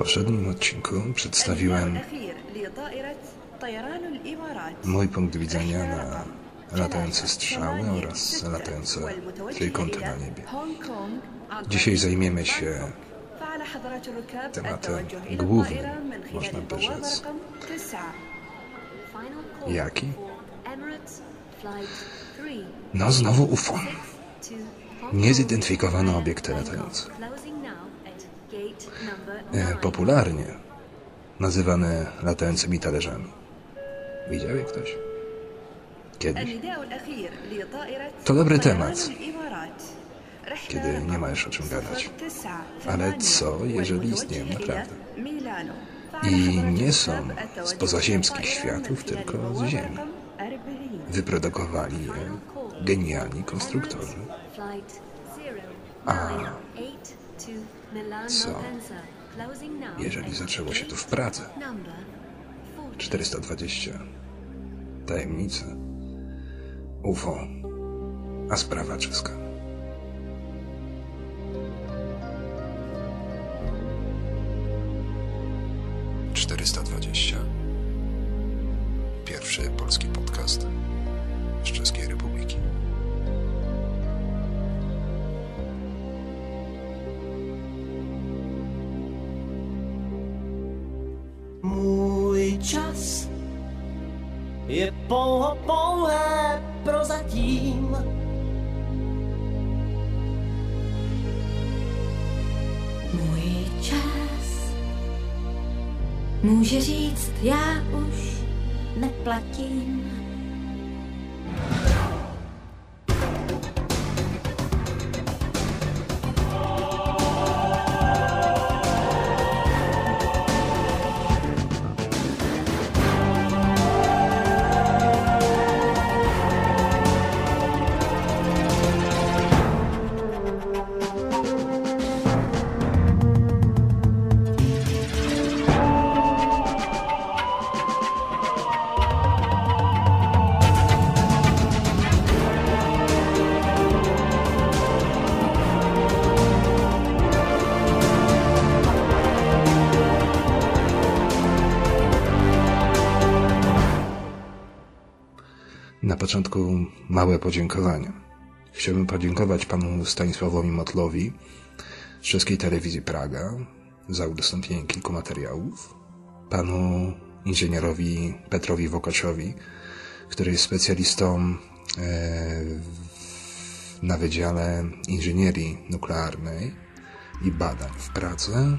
poprzednim odcinku przedstawiłem mój punkt widzenia na latające strzały oraz latające trójkąty na niebie. Dzisiaj zajmiemy się tematem głównym, można by rzec. Jaki? No znowu UFO. Niezidentyfikowane obiekty latające. E, popularnie nazywane latającymi talerzami. Widział je ktoś? Kiedyś? To dobry temat, kiedy nie ma już o czym gadać. Ale co, jeżeli istnieją naprawdę? I nie są z pozaziemskich światów, tylko z Ziemi. Wyprodukowali je genialni konstruktorzy. A co, jeżeli zaczęło się to w Pradze? 420. Tajemnice. UFO. A sprawa czeska. Může říct, já už neplatím. Początku małe podziękowania. Chciałbym podziękować panu Stanisławowi Motlowi z czeskiej telewizji Praga za udostępnienie kilku materiałów, panu inżynierowi Petrowi Wokaczowi, który jest specjalistą e, na Wydziale Inżynierii Nuklearnej i Badań w Pradze,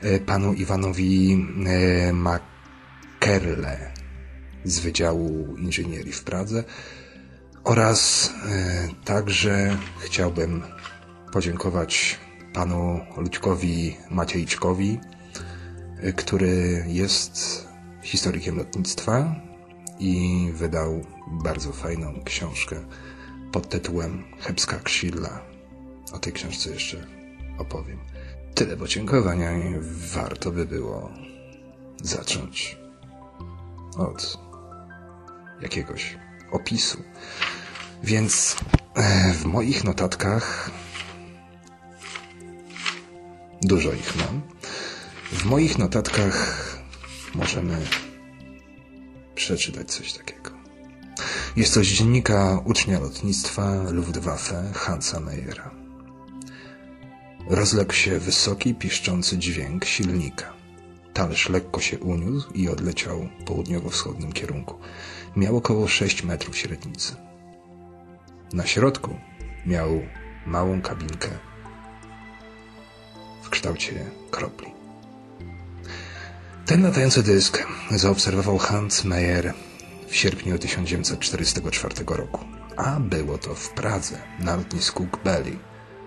e, panu Iwanowi e, Makerle z Wydziału Inżynierii w Pradze oraz e, także chciałbym podziękować panu Ludźkowi Maciejczkowi, e, który jest historykiem lotnictwa i wydał bardzo fajną książkę pod tytułem Hebska Ksilla. O tej książce jeszcze opowiem. Tyle podziękowania i warto by było zacząć od jakiegoś opisu. Więc e, w moich notatkach dużo ich mam. W moich notatkach możemy przeczytać coś takiego. Jest to z dziennika ucznia lotnictwa Luftwaffe Hansa Meyera. Rozległ się wysoki, piszczący dźwięk silnika. Talerz lekko się uniósł i odleciał południowo-wschodnim kierunku. Miał około 6 metrów średnicy. Na środku miał małą kabinkę w kształcie kropli. Ten latający dysk zaobserwował Hans Meyer w sierpniu 1944 roku, a było to w Pradze na lotnisku Gbeli,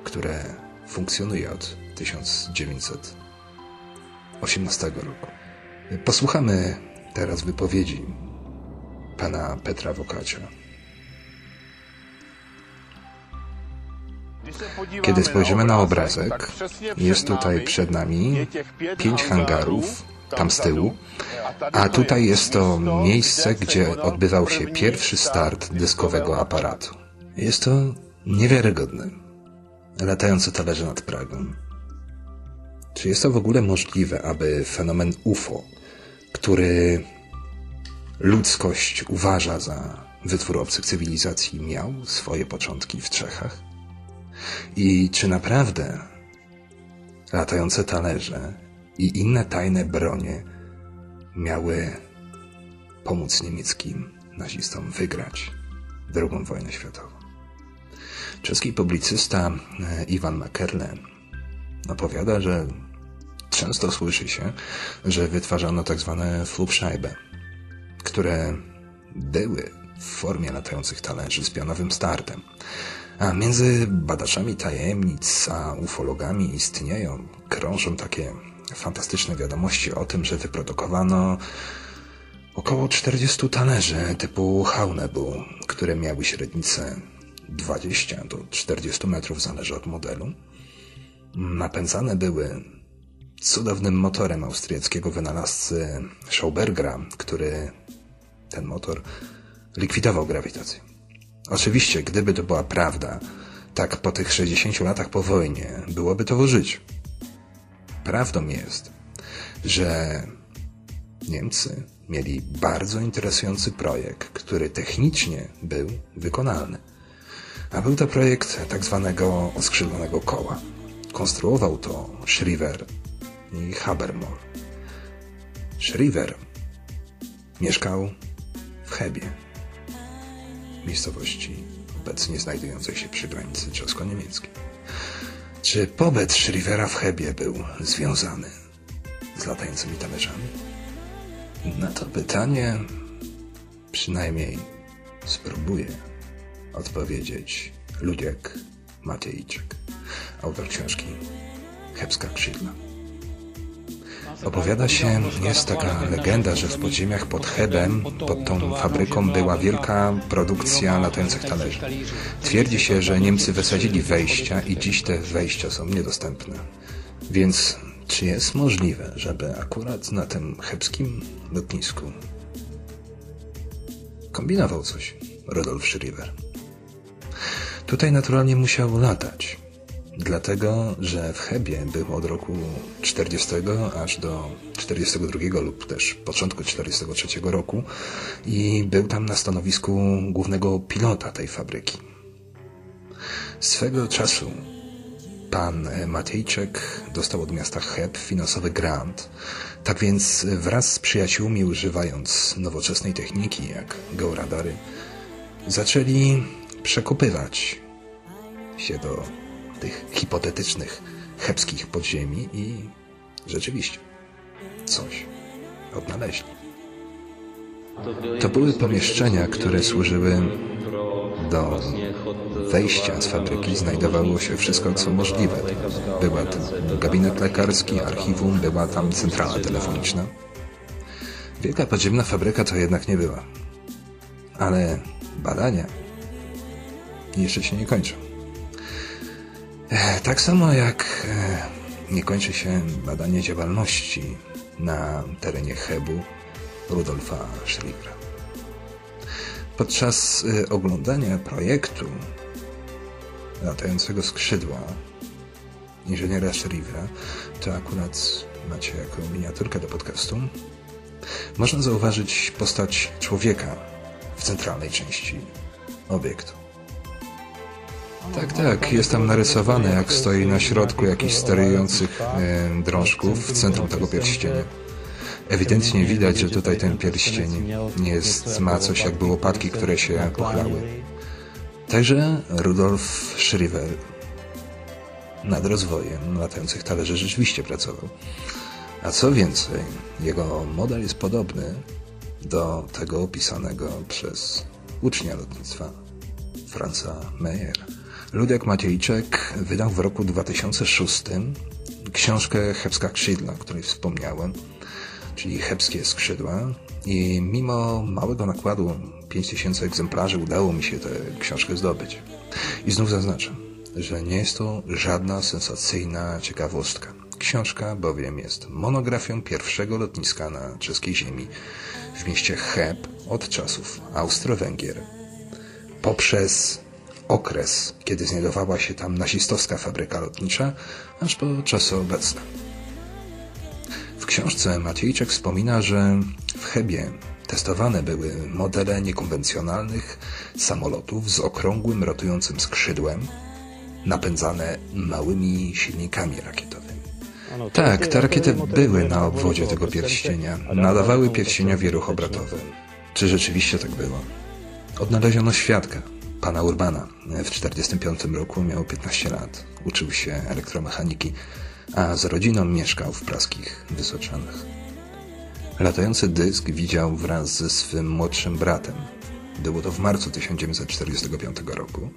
które funkcjonuje od 1918 roku. Posłuchamy teraz wypowiedzi pana Petra Wokacza. Kiedy spojrzymy na obrazek, jest tutaj przed nami pięć hangarów, tam z tyłu, a tutaj jest to miejsce, gdzie odbywał się pierwszy start dyskowego aparatu. Jest to niewiarygodne. Latające talerze nad Pragą. Czy jest to w ogóle możliwe, aby fenomen UFO, który ludzkość uważa za wytwór obcych cywilizacji, miał swoje początki w Czechach? I czy naprawdę latające talerze i inne tajne bronie miały pomóc niemieckim nazistom wygrać II wojnę światową? Czeski publicysta e, Iwan Makerle opowiada, że często słyszy się, że wytwarzano tak zwane Flugscheibe, które były w formie latających talerzy z pionowym startem. A między badaczami tajemnic a ufologami istnieją, krążą takie fantastyczne wiadomości o tym, że wyprodukowano około 40 talerzy typu Haunebu, które miały średnicę 20 do 40 metrów, zależy od modelu. Napędzane były cudownym motorem austriackiego wynalazcy Schaubergera, który ten motor likwidował grawitację. Oczywiście, gdyby to była prawda, tak po tych 60 latach po wojnie byłoby to życiu. Prawdą jest, że Niemcy mieli bardzo interesujący projekt, który technicznie był wykonalny. A był to projekt tak zwanego oskrzydlonego koła. Konstruował to Schriever i Habermol. Schriever mieszkał w Hebie, miejscowości obecnie znajdującej się przy granicy czesko-niemieckiej. Czy pobyt Schrievera w Hebie był związany z latającymi talerzami? Na to pytanie przynajmniej spróbuję odpowiedzieć Ludziek Matejczyk, autor książki Hebska Krzydla. Opowiada się, jest taka legenda, że w podziemiach pod Hebem, pod tą fabryką była wielka produkcja latających talerzy. Twierdzi się, że Niemcy wysadzili wejścia i dziś te wejścia są niedostępne. Więc czy jest możliwe, żeby akurat na tym hebskim lotnisku kombinował coś Rudolf Schriever? Tutaj naturalnie musiał latać. Dlatego, że w Hebie był od roku 40 aż do 42 lub też początku 43 roku i był tam na stanowisku głównego pilota tej fabryki. Swego czasu pan Matejczek dostał od miasta Heb finansowy grant, tak więc wraz z przyjaciółmi używając nowoczesnej techniki jak georadary zaczęli przekopywać się do tych hipotetycznych chebskich podziemi i rzeczywiście coś odnaleźli. To były pomieszczenia, które służyły do wejścia z fabryki znajdowało się wszystko, co możliwe. Była tam gabinet lekarski, archiwum, była tam centrala telefoniczna. Wielka podziemna fabryka to jednak nie była. Ale badania jeszcze się nie kończą. Tak samo jak e, nie kończy się badanie działalności na terenie Hebu Rudolfa Schriebera. Podczas e, oglądania projektu latającego skrzydła inżyniera Schriebera, to akurat macie jako miniaturkę do podcastu, można zauważyć postać człowieka w centralnej części obiektu. Tak, tak, jest tam narysowane, jak stoi na środku jakichś sterujących e, drążków w centrum tego pierścienia. Ewidentnie widać, że tutaj ten pierścień jest, ma coś jakby łopatki, które się pochlały. Także Rudolf Schriever nad rozwojem latających talerzy rzeczywiście pracował. A co więcej, jego model jest podobny do tego opisanego przez ucznia lotnictwa Franza Meyera. Ludek Maciejczek wydał w roku 2006 książkę Hebska Krzydła, o której wspomniałem, czyli Hebskie Skrzydła. I mimo małego nakładu 5000 egzemplarzy udało mi się tę książkę zdobyć. I znów zaznaczam, że nie jest to żadna sensacyjna ciekawostka. Książka bowiem jest monografią pierwszego lotniska na czeskiej ziemi w mieście Heb od czasów Austro-Węgier poprzez okres, kiedy znajdowała się tam nazistowska fabryka lotnicza, aż po czasy obecne. książce Maciejczek wspomina, że w Hebie testowane były modele niekonwencjonalnych samolotów z okrągłym, rotującym skrzydłem, napędzane małymi silnikami rakietowymi. Tak, te rakiety były na obwodzie tego pierścienia. Nadawały pierścieniowi ruch obrotowy. Czy rzeczywiście tak było? Odnaleziono świadka, pana Urbana. W 1945 roku miał 15 lat. Uczył się elektromechaniki, a z rodziną mieszkał w praskich Wysoczanach. Latający dysk widział wraz ze swym młodszym bratem. Było to w marcu 1945 roku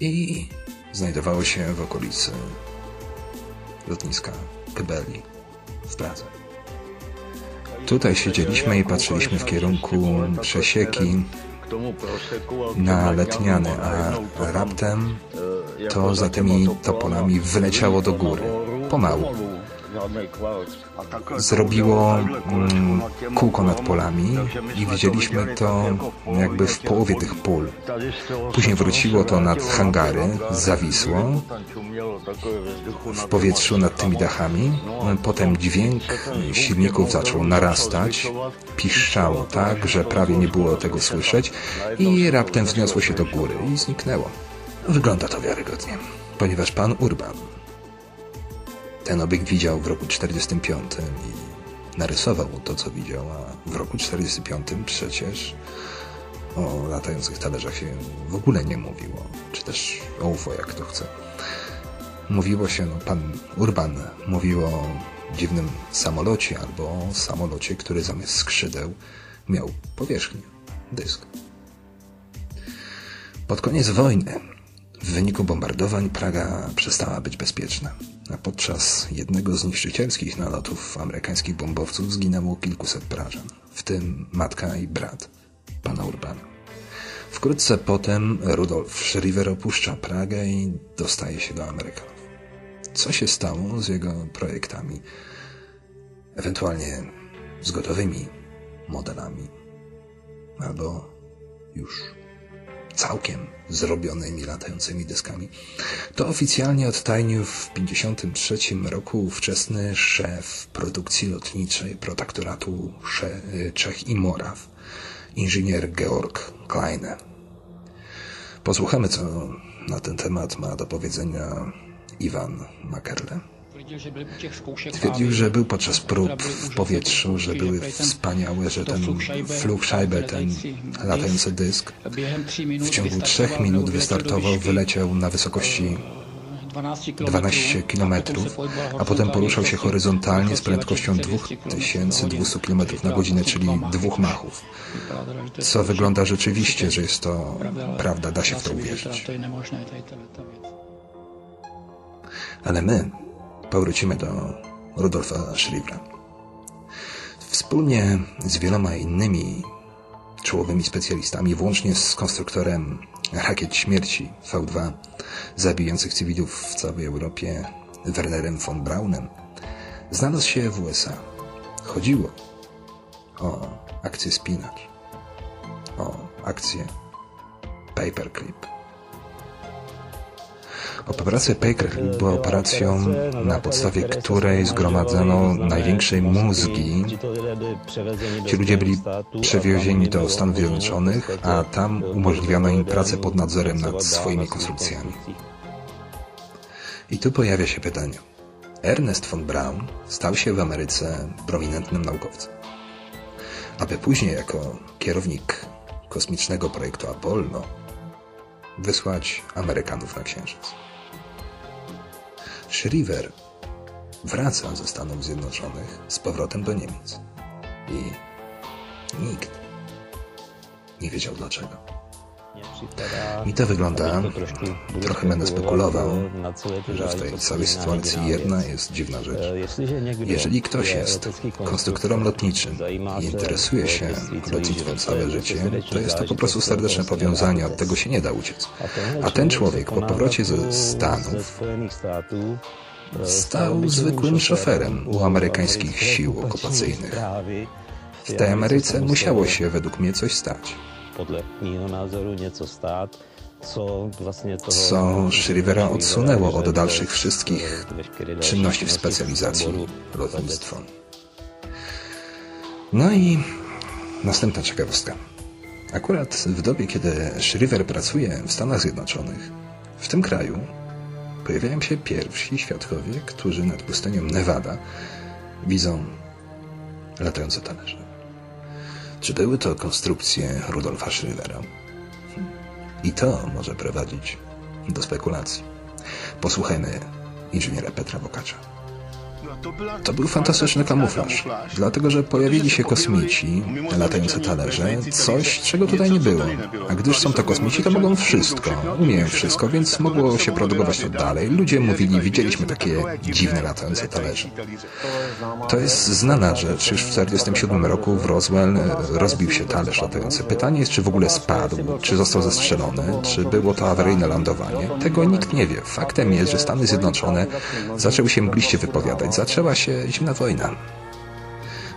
i znajdowało się w okolicy lotniska Kybeli w Pradze. Tutaj siedzieliśmy i patrzyliśmy w kierunku przesieki na letniany, a raptem to za tymi topolami wyleciało do góry. Pomału zrobiło mm, kółko nad polami i widzieliśmy to jakby w połowie tych pól. Później wróciło to nad hangary, zawisło w powietrzu nad tymi dachami. Potem dźwięk silników zaczął narastać, piszczało tak, że prawie nie było tego słyszeć i raptem wzniosło się do góry i zniknęło. Wygląda to wiarygodnie, ponieważ pan Urban ten obiekt widział w roku 45 i narysował to, co widział, a w roku 45 przecież o latających talerzach się w ogóle nie mówiło, czy też o UFO, jak to chce. Mówiło się, no pan Urban mówił o dziwnym samolocie albo o samolocie, który zamiast skrzydeł miał powierzchnię, dysk. Pod koniec wojny w wyniku bombardowań Praga przestała być bezpieczna, a podczas jednego z niszczycielskich nalotów amerykańskich bombowców zginęło kilkuset Prażan, w tym matka i brat pana Urbana. Wkrótce potem Rudolf Schriever opuszcza Pragę i dostaje się do Amerykanów. Co się stało z jego projektami, ewentualnie z gotowymi modelami, albo już całkiem zrobionymi latającymi dyskami. To oficjalnie odtajnił w 1953 roku ówczesny szef produkcji lotniczej protektoratu Czech i Moraw, inżynier Georg Kleine. Posłuchamy, co na ten temat ma do powiedzenia Iwan Makerle. Twierdził, że był podczas prób w powietrzu, że były wspaniałe, że ten Flugscheibe, ten latający dysk w ciągu trzech minut wystartował, wyleciał na wysokości 12 km, a potem poruszał się horyzontalnie z prędkością 2200 km na godzinę, czyli dwóch machów. Co wygląda rzeczywiście, że jest to prawda, da się w to uwierzyć. Ale my, powrócimy do Rudolfa Schriebera. Wspólnie z wieloma innymi czołowymi specjalistami, włącznie z konstruktorem rakiet śmierci V2, zabijających cywilów w całej Europie, Wernerem von Braunem, znalazł się w USA. Chodziło o akcję spinacz, o akcję paperclip. Operacja Paperclip była operacją, na podstawie której zgromadzono największe mózgi. Ci ludzie byli przewiezieni do Stanów Zjednoczonych, a tam umożliwiono im pracę pod nadzorem nad swoimi konstrukcjami. I tu pojawia się pytanie. Ernest von Braun stał się w Ameryce prominentnym naukowcem. Aby później jako kierownik kosmicznego projektu Apollo wysłać Amerykanów na Księżyc. Schriever wraca ze Stanów Zjednoczonych z powrotem do Niemiec. I nikt nie wiedział dlaczego. I to wygląda, trochę będę spekulował, że w tej całej sytuacji jedna jest dziwna rzecz. Jeżeli ktoś jest konstruktorem lotniczym i interesuje się lotnictwem całe życie, to jest to po prostu serdeczne powiązanie, od tego się nie da uciec. A ten człowiek po powrocie ze Stanów stał zwykłym szoferem u amerykańskich sił okupacyjnych. W tej Ameryce musiało się według mnie coś stać co. Co odsunęło od dalszych wszystkich czynności w specjalizacji lotnictwo. No i następna ciekawostka. Akurat w dobie, kiedy Shriver pracuje w Stanach Zjednoczonych, w tym kraju pojawiają się pierwsi świadkowie, którzy nad pustynią Nevada widzą latające talerze. Czy były to konstrukcje Rudolfa Schrivera? I to może prowadzić do spekulacji. Posłuchajmy inżyniera Petra Wokacza. To był fantastyczny kamuflaż, dlatego że pojawili się kosmici, latające talerze, coś, czego tutaj nie było. A gdyż są to kosmici, to mogą wszystko, umieją wszystko, więc mogło się produkować to dalej. Ludzie mówili, widzieliśmy takie dziwne latające talerze. To jest znana rzecz. Już w 1947 roku w Roswell rozbił się talerz latający. Pytanie jest, czy w ogóle spadł, czy został zestrzelony, czy było to awaryjne lądowanie. Tego nikt nie wie. Faktem jest, że Stany Zjednoczone zaczęły się mgliście wypowiadać zaczęła się zimna wojna.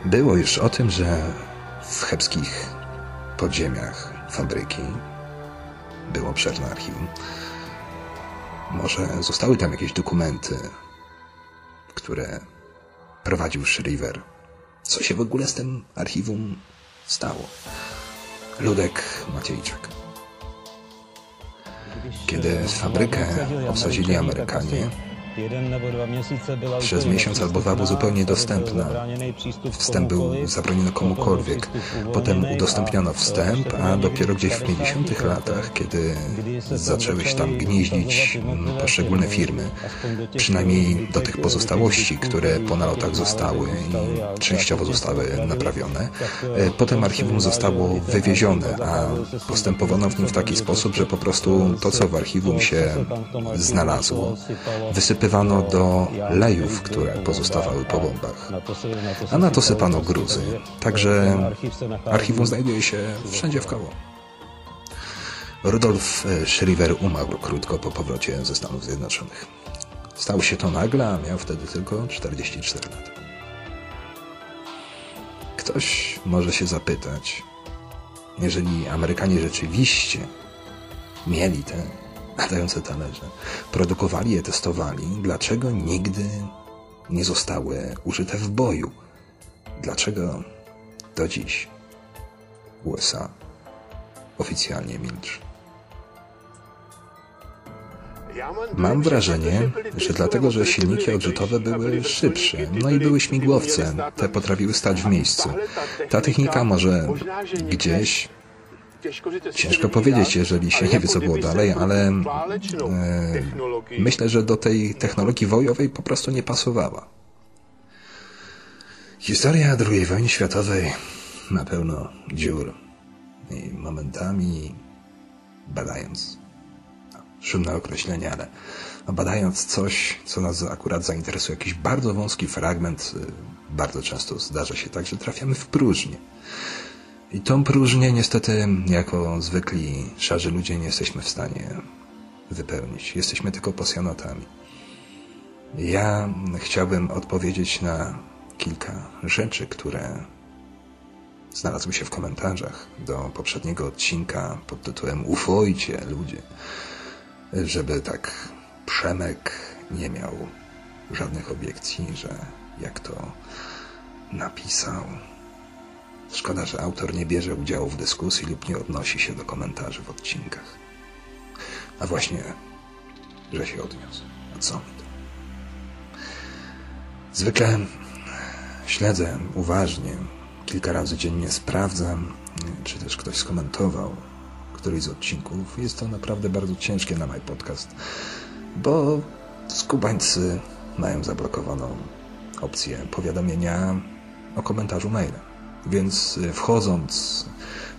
Było już o tym, że w chebskich podziemiach fabryki było obszerne archiwum. Może zostały tam jakieś dokumenty, które prowadził Shriver. Co się w ogóle z tym archiwum stało? Ludek Maciejczak. Kiedy fabrykę obsadzili Amerykanie, przez miesiąc albo dwa był zupełnie dostępna. Wstęp był zabroniony komukolwiek. Potem udostępniono wstęp, a dopiero gdzieś w 50 latach, kiedy zaczęły się tam gnieździć poszczególne firmy, przynajmniej do tych pozostałości, które po nalotach zostały i częściowo zostały naprawione, e, potem archiwum zostało wywiezione, a postępowano w nim w taki sposób, że po prostu to, co w archiwum się znalazło, wysypało wysypywano do lejów, które pozostawały po bombach, a na to sypano gruzy. Także archiwum znajduje się wszędzie w koło. Rudolf Schriver umarł krótko po powrocie ze Stanów Zjednoczonych. Stało się to nagle, a miał wtedy tylko 44 lata. Ktoś może się zapytać, jeżeli Amerykanie rzeczywiście mieli te latające talerze. Produkowali je, testowali. Dlaczego nigdy nie zostały użyte w boju? Dlaczego do dziś USA oficjalnie milczy? Mam wrażenie, że dlatego, że silniki odrzutowe były szybsze, no i były śmigłowce, te potrafiły stać w miejscu. Ta technika może gdzieś Ciężko powiedzieć, jeżeli się nie wie, co było dalej, ale e, myślę, że do tej technologii wojowej po prostu nie pasowała. Historia II wojny światowej na pełno dziur i momentami badając, szumne określenie, ale no, badając coś, co nas akurat zainteresuje, jakiś bardzo wąski fragment, y, bardzo często zdarza się tak, że trafiamy w próżnię. I tą próżnię niestety jako zwykli szarzy ludzie nie jesteśmy w stanie wypełnić. Jesteśmy tylko pasjonatami. Ja chciałbym odpowiedzieć na kilka rzeczy, które znalazły się w komentarzach do poprzedniego odcinka pod tytułem Ufojcie ludzie, żeby tak Przemek nie miał żadnych obiekcji, że jak to napisał, Szkoda, że autor nie bierze udziału w dyskusji lub nie odnosi się do komentarzy w odcinkach. A właśnie, że się odniósł. A co mi to? Zwykle śledzę uważnie, kilka razy dziennie sprawdzam, czy też ktoś skomentował któryś z odcinków. Jest to naprawdę bardzo ciężkie na mój podcast, bo skubańcy mają zablokowaną opcję powiadomienia o komentarzu mailem. Więc y, wchodząc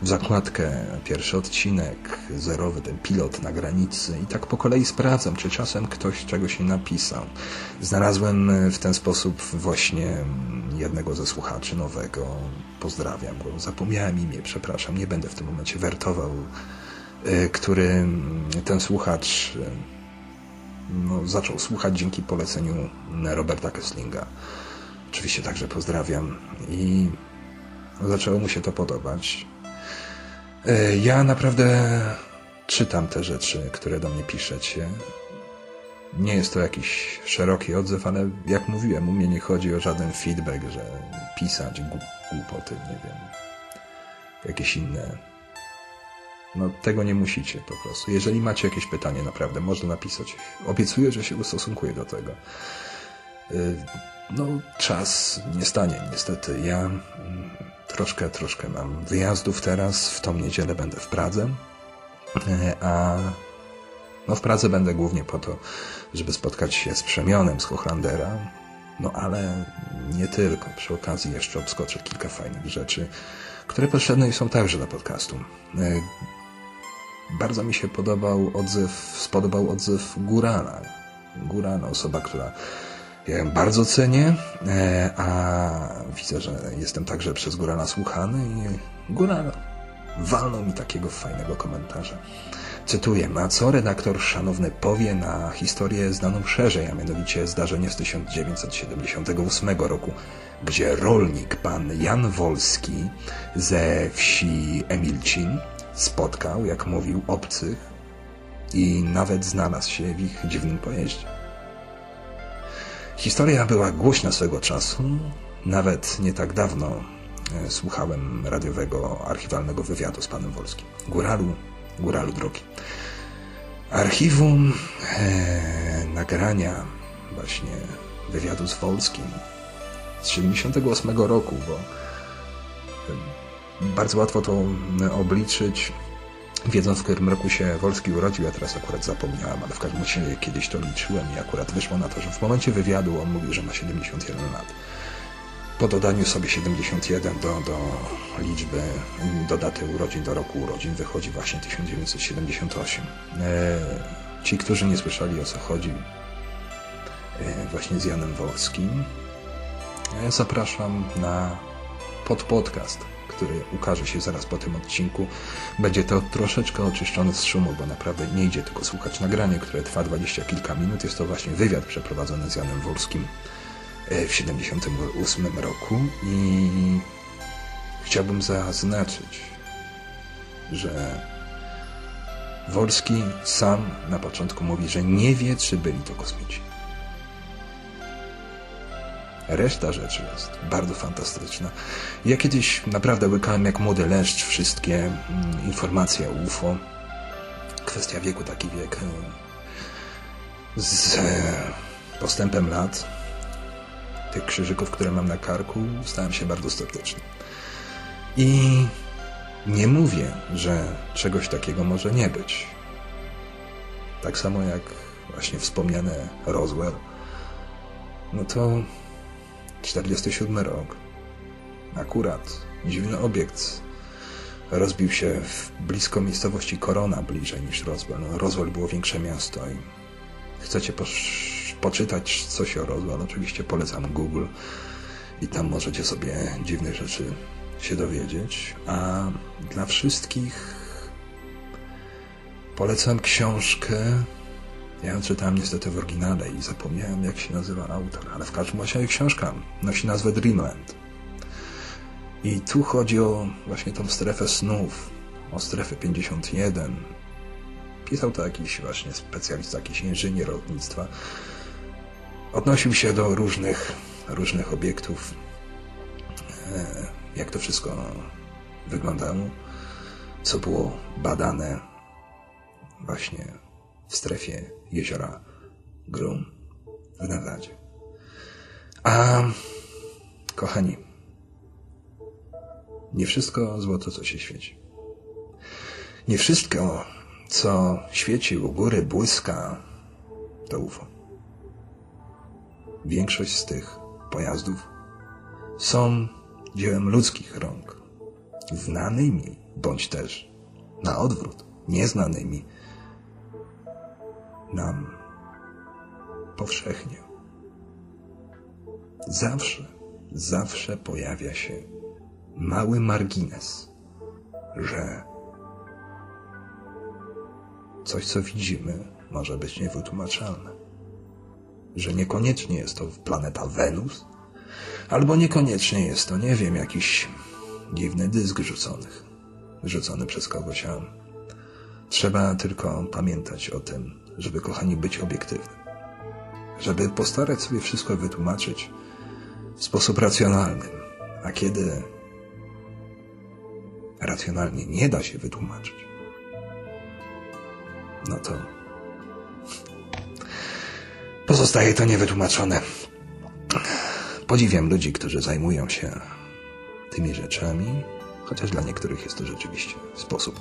w zakładkę, pierwszy odcinek, zerowy ten pilot na granicy i tak po kolei sprawdzam, czy czasem ktoś czegoś nie napisał. Znalazłem y, w ten sposób właśnie mm, jednego ze słuchaczy nowego. Pozdrawiam go. Zapomniałem imię, przepraszam, nie będę w tym momencie wertował, y, który mm, ten słuchacz no, zaczął słuchać dzięki poleceniu Roberta Kesslinga. Oczywiście także pozdrawiam i Zaczęło mu się to podobać. E, ja naprawdę czytam te rzeczy, które do mnie piszecie. nie jest to jakiś szeroki odzew, ale jak mówiłem, u mnie nie chodzi o żaden feedback, że pisać głupoty, nie wiem, jakieś inne. No tego nie musicie po prostu. Jeżeli macie jakieś pytanie, naprawdę można napisać. Obiecuję, że się ustosunkuję do tego. Y, no, czas nie stanie, niestety. Ja mm, troszkę, troszkę mam wyjazdów teraz. W tą niedzielę będę w Pradze, y, a no w Pradze będę głównie po to, żeby spotkać się z Przemionem z Hochlandera, no ale nie tylko. Przy okazji jeszcze obskoczę kilka fajnych rzeczy, które potrzebne są także dla podcastu. E, bardzo mi się podobał odzew, spodobał odzew Gurana. Gurana, osoba, która ja ją bardzo cenię, e, a widzę, że jestem także przez Gurana słuchany i Guran walnął mi takiego fajnego komentarza. Cytuję, a co redaktor szanowny powie na historię znaną szerzej, a mianowicie zdarzenie z 1978 roku, gdzie rolnik pan Jan Wolski ze wsi Emilcin spotkał, jak mówił, obcych i nawet znalazł się w ich dziwnym pojeździe. Historia była głośna swego czasu, nawet nie tak dawno e, słuchałem radiowego archiwalnego wywiadu z panem Wolskim. Góralu góralu drogi. Archiwum e, nagrania właśnie wywiadu z Wolskim z 78 roku, bo e, bardzo łatwo to obliczyć, wiedząc w którym roku się Wolski urodził, ja teraz akurat zapomniałem, ale w każdym razie kiedyś to liczyłem i akurat wyszło na to, że w momencie wywiadu on mówił, że ma 71 lat po dodaniu sobie 71 do, do liczby, do daty urodzin, do roku urodzin wychodzi właśnie 1978. E, ci, którzy nie słyszeli o co chodzi e, właśnie z Janem Wolskim, e, zapraszam na podpodcast, który ukaże się zaraz po tym odcinku. Będzie to troszeczkę oczyszczone z szumu, bo naprawdę nie idzie tylko słuchać nagranie, które trwa dwadzieścia kilka minut. Jest to właśnie wywiad przeprowadzony z Janem Wolskim E, w 1978 roku i chciałbym zaznaczyć, że Wolski sam na początku mówi, że nie wie, czy byli to kosmici. Reszta rzeczy jest bardzo fantastyczna. Ja kiedyś naprawdę łykałem jak młody leszcz wszystkie mm, informacje o UFO. Kwestia wieku, taki wiek. E, z postępem lat tych krzyżyków, które mam na karku, stałem się bardzo sceptyczny. I nie mówię, że czegoś takiego może nie być. Tak samo jak właśnie wspomniane Roswell. No to 47 rok. Akurat dziwny obiekt rozbił się w blisko miejscowości Korona bliżej niż Roswell. No, Roswell było większe miasto i chcecie poczytać coś o Roswell, oczywiście polecam Google i tam możecie sobie dziwnych rzeczy się dowiedzieć. A dla wszystkich polecam książkę. Ja ją czytałem niestety w oryginale i zapomniałem jak się nazywa autor, ale w każdym razie książka nosi nazwę Dreamland. I tu chodzi o właśnie tą strefę snów, o strefę 51. Pisał to jakiś właśnie specjalista, jakiś inżynier lotnictwa odnosił się do różnych, różnych obiektów, e, jak to wszystko wyglądało, co było badane właśnie w strefie jeziora Grum w Nevadzie. A kochani, nie wszystko złoto, co się świeci. Nie wszystko, co świeci u góry, błyska, to UFO. Większość z tych pojazdów są dziełem ludzkich rąk, znanymi bądź też na odwrót, nieznanymi nam powszechnie. Zawsze, zawsze pojawia się mały margines, że coś, co widzimy, może być niewytłumaczalne że niekoniecznie jest to planeta Wenus, albo niekoniecznie jest to, nie wiem, jakiś dziwny dysk rzuconych, rzucony przez kogoś, a trzeba tylko pamiętać o tym, żeby, kochani, być obiektywnym. żeby postarać sobie wszystko wytłumaczyć w sposób racjonalny. A kiedy racjonalnie nie da się wytłumaczyć, no to pozostaje to niewytłumaczone. Podziwiam ludzi, którzy zajmują się tymi rzeczami, chociaż dla niektórych jest to rzeczywiście sposób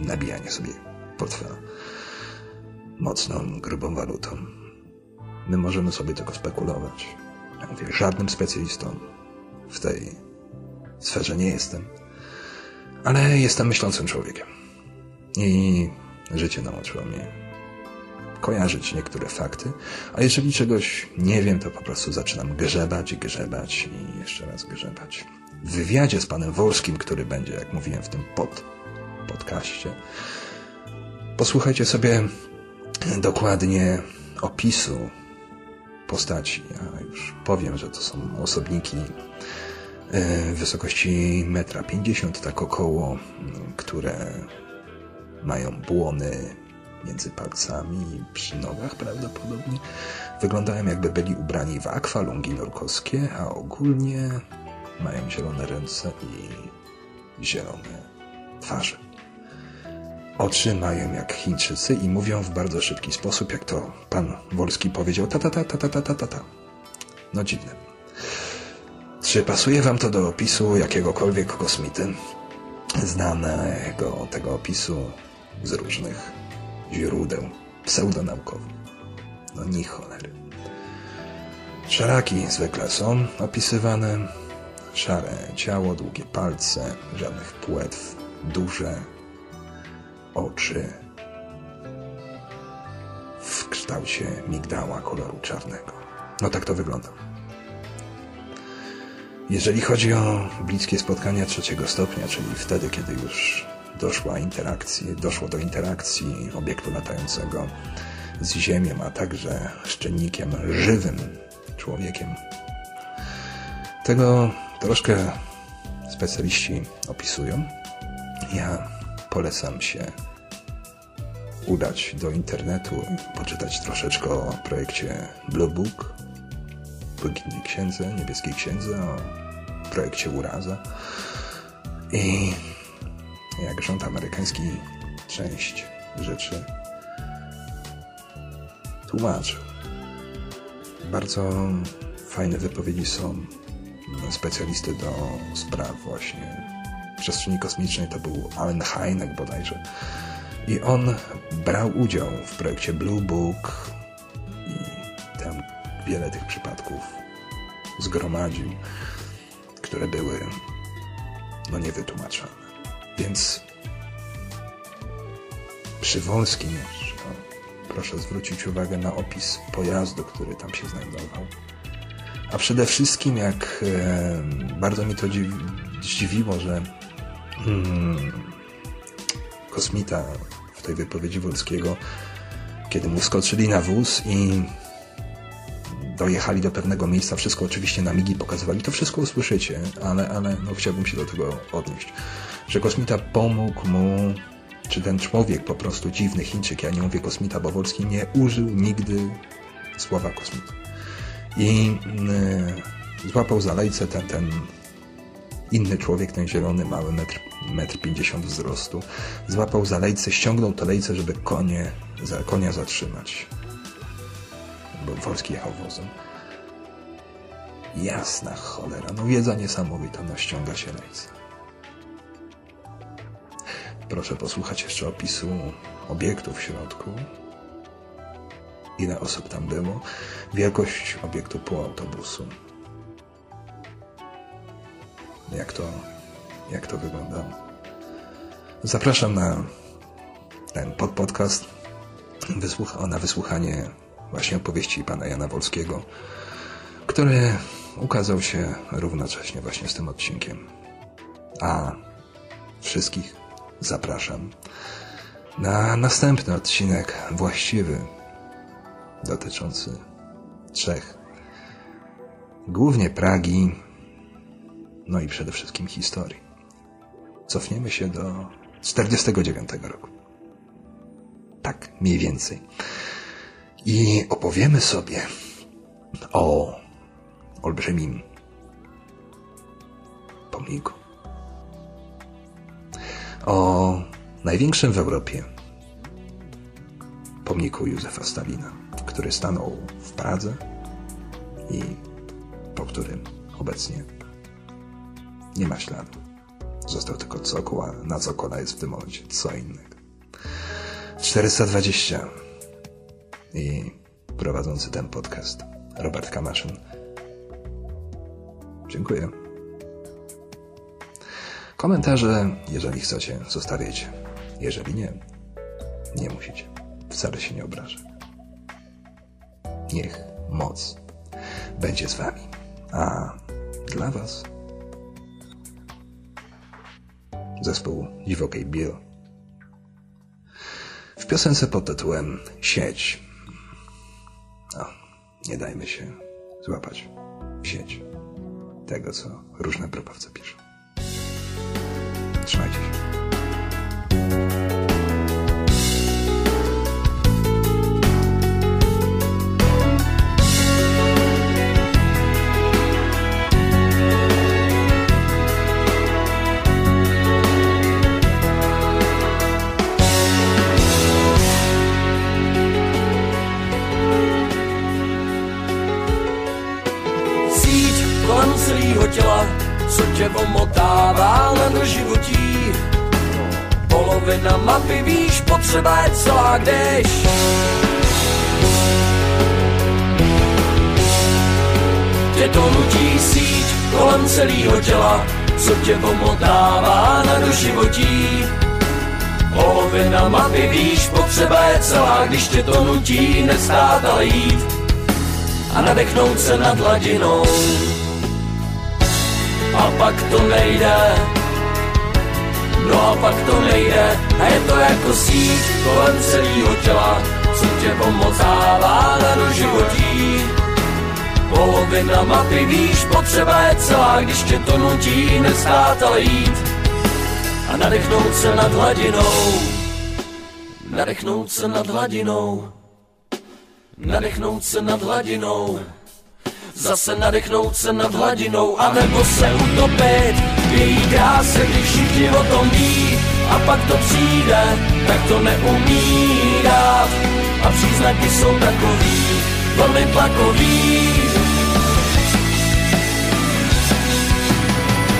nabijania sobie portfela mocną, grubą walutą. My możemy sobie tylko spekulować. Ja mówię, żadnym specjalistą w tej sferze nie jestem, ale jestem myślącym człowiekiem. I życie nauczyło mnie kojarzyć niektóre fakty, a jeżeli czegoś nie wiem, to po prostu zaczynam grzebać, grzebać i jeszcze raz grzebać. W wywiadzie z panem Wolskim, który będzie, jak mówiłem w tym pod, podcaście, posłuchajcie sobie dokładnie opisu postaci. Ja już powiem, że to są osobniki e, wysokości 1,50 m, tak około, które mają błony między palcami przy nogach prawdopodobnie. Wyglądają jakby byli ubrani w akwalungi norkowskie, a ogólnie mają zielone ręce i zielone twarze. Oczy mają jak Chińczycy i mówią w bardzo szybki sposób, jak to pan Wolski powiedział, ta ta ta ta ta ta ta ta. ta. No dziwne. Czy pasuje wam to do opisu jakiegokolwiek kosmity? Znanego tego opisu z różnych źródeł pseudonaukowych. No ni cholery. Szaraki zwykle są opisywane. Szare ciało, długie palce, żadnych płetw, duże oczy w kształcie migdała koloru czarnego. No tak to wygląda. Jeżeli chodzi o bliskie spotkania trzeciego stopnia, czyli wtedy, kiedy już doszła interakcji, doszło do interakcji obiektu latającego z Ziemią, a także z czynnikiem żywym, człowiekiem. Tego troszkę specjaliści opisują. Ja polecam się udać do internetu poczytać troszeczkę o projekcie Blue Book, Błękitnej Księdze, Niebieskiej Księdze, o projekcie Uraza. I jak rząd amerykański część rzeczy tłumaczył. Bardzo fajne wypowiedzi są specjalisty do spraw właśnie przestrzeni kosmicznej. To był Alan Hynek bodajże. I on brał udział w projekcie Blue Book i tam wiele tych przypadków zgromadził, które były no niewytłumaczone. Więc przy Wolskim jeszcze proszę zwrócić uwagę na opis pojazdu, który tam się znajdował. A przede wszystkim, jak bardzo mi to zdziwiło, że hmm, kosmita w tej wypowiedzi Wolskiego, kiedy mu skoczyli na wóz i dojechali do pewnego miejsca, wszystko oczywiście na migi pokazywali, to wszystko usłyszycie, ale, ale no, chciałbym się do tego odnieść że kosmita pomógł mu, czy ten człowiek po prostu dziwny Chińczyk, ja nie mówię kosmita, bo Wolski nie użył nigdy słowa kosmita. I y, złapał za lejce ten, ten inny człowiek, ten zielony, mały, metr, metr 50 wzrostu, złapał za lejce, ściągnął to lejce, żeby konie, za, konia zatrzymać. Bo Wolski jechał wozem. Jasna cholera, no wiedza niesamowita, no ściąga się lejce. Proszę posłuchać jeszcze opisu obiektu w środku. Ile osób tam było? Wielkość obiektu półautobusu. Jak to, jak to wyglądało? Zapraszam na ten podcast wysłucha, na wysłuchanie właśnie opowieści pana Jana Wolskiego, który ukazał się równocześnie właśnie z tym odcinkiem. A wszystkich zapraszam na następny odcinek właściwy dotyczący trzech. Głównie Pragi, no i przede wszystkim historii. Cofniemy się do 49 roku. Tak, mniej więcej. I opowiemy sobie o olbrzymim pomniku. O największym w Europie pomniku Józefa Stalina, który stanął w Pradze i po którym obecnie nie ma śladu. Został tylko cokół, a na cokole jest w tym momencie co innego. 420 i prowadzący ten podcast Robert Kamaszyn. Dziękuję. Komentarze, jeżeli chcecie, zostawić. Jeżeli nie, nie musicie. Wcale się nie obrażę. Niech moc będzie z wami. A dla was zespół Dziwokiej Bill w piosence pod tytułem Sieć. No, nie dajmy się złapać w sieć tego, co różne propawcy piszą. Trzymajcie się. Co tě omotává na do životí. Polovina mapy víš, potřeba je celá, když tě to nutí síť kolem celého těla, co tě omotává na do životí. Polovina mapy víš, potřeba je celá, když tě to nutí nestát, ale jít a nadechnout se nad hladinou a pak to nejde. No a pak to nejde a je to jako síť kolem celého těla, co tě pomocává na doživotí. Polovina mapy víš, potřeba je celá, když tě to nutí nestát, ale jít a nadechnout se nad hladinou. Nadechnout se nad hladinou. Nadechnout se nad hladinou zase nadechnout se nad hladinou, anebo se utopit v její kráse, když všichni o tom ví, a pak to přijde, tak to neumí dát. A příznaky jsou takový, velmi tlakový.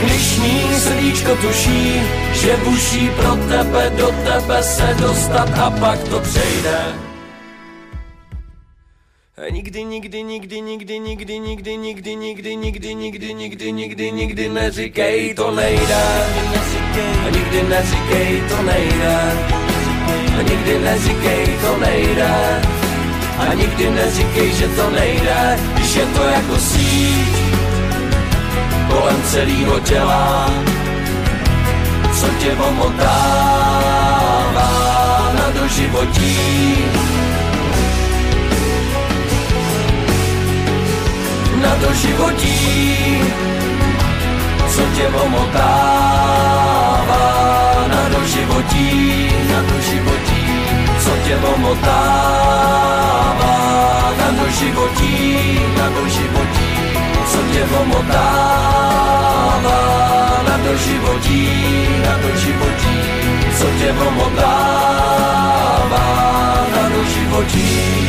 Když mý srdíčko tuší, že buší pro tebe, do tebe se dostat a pak to přejde. Nikdy, nikdy, nikdy, nikdy, nikdy, nikdy, nikdy, nikdy, nikdy, nikdy, nikdy, nikdy, nikdy neříkej, to nejde. Nikdy neříkej, to nejde. Nikdy neříkej, to nejde. A nikdy neříkej, že to nejde, když je to jako síť kolem celého těla, co tě omotává na doživotí. Na to životí, co tě omotává na do životí, na do životí, co tě omotává na do životí, na do životí, co tě omotává na do životí, na do životí, co tě omotává na do životí.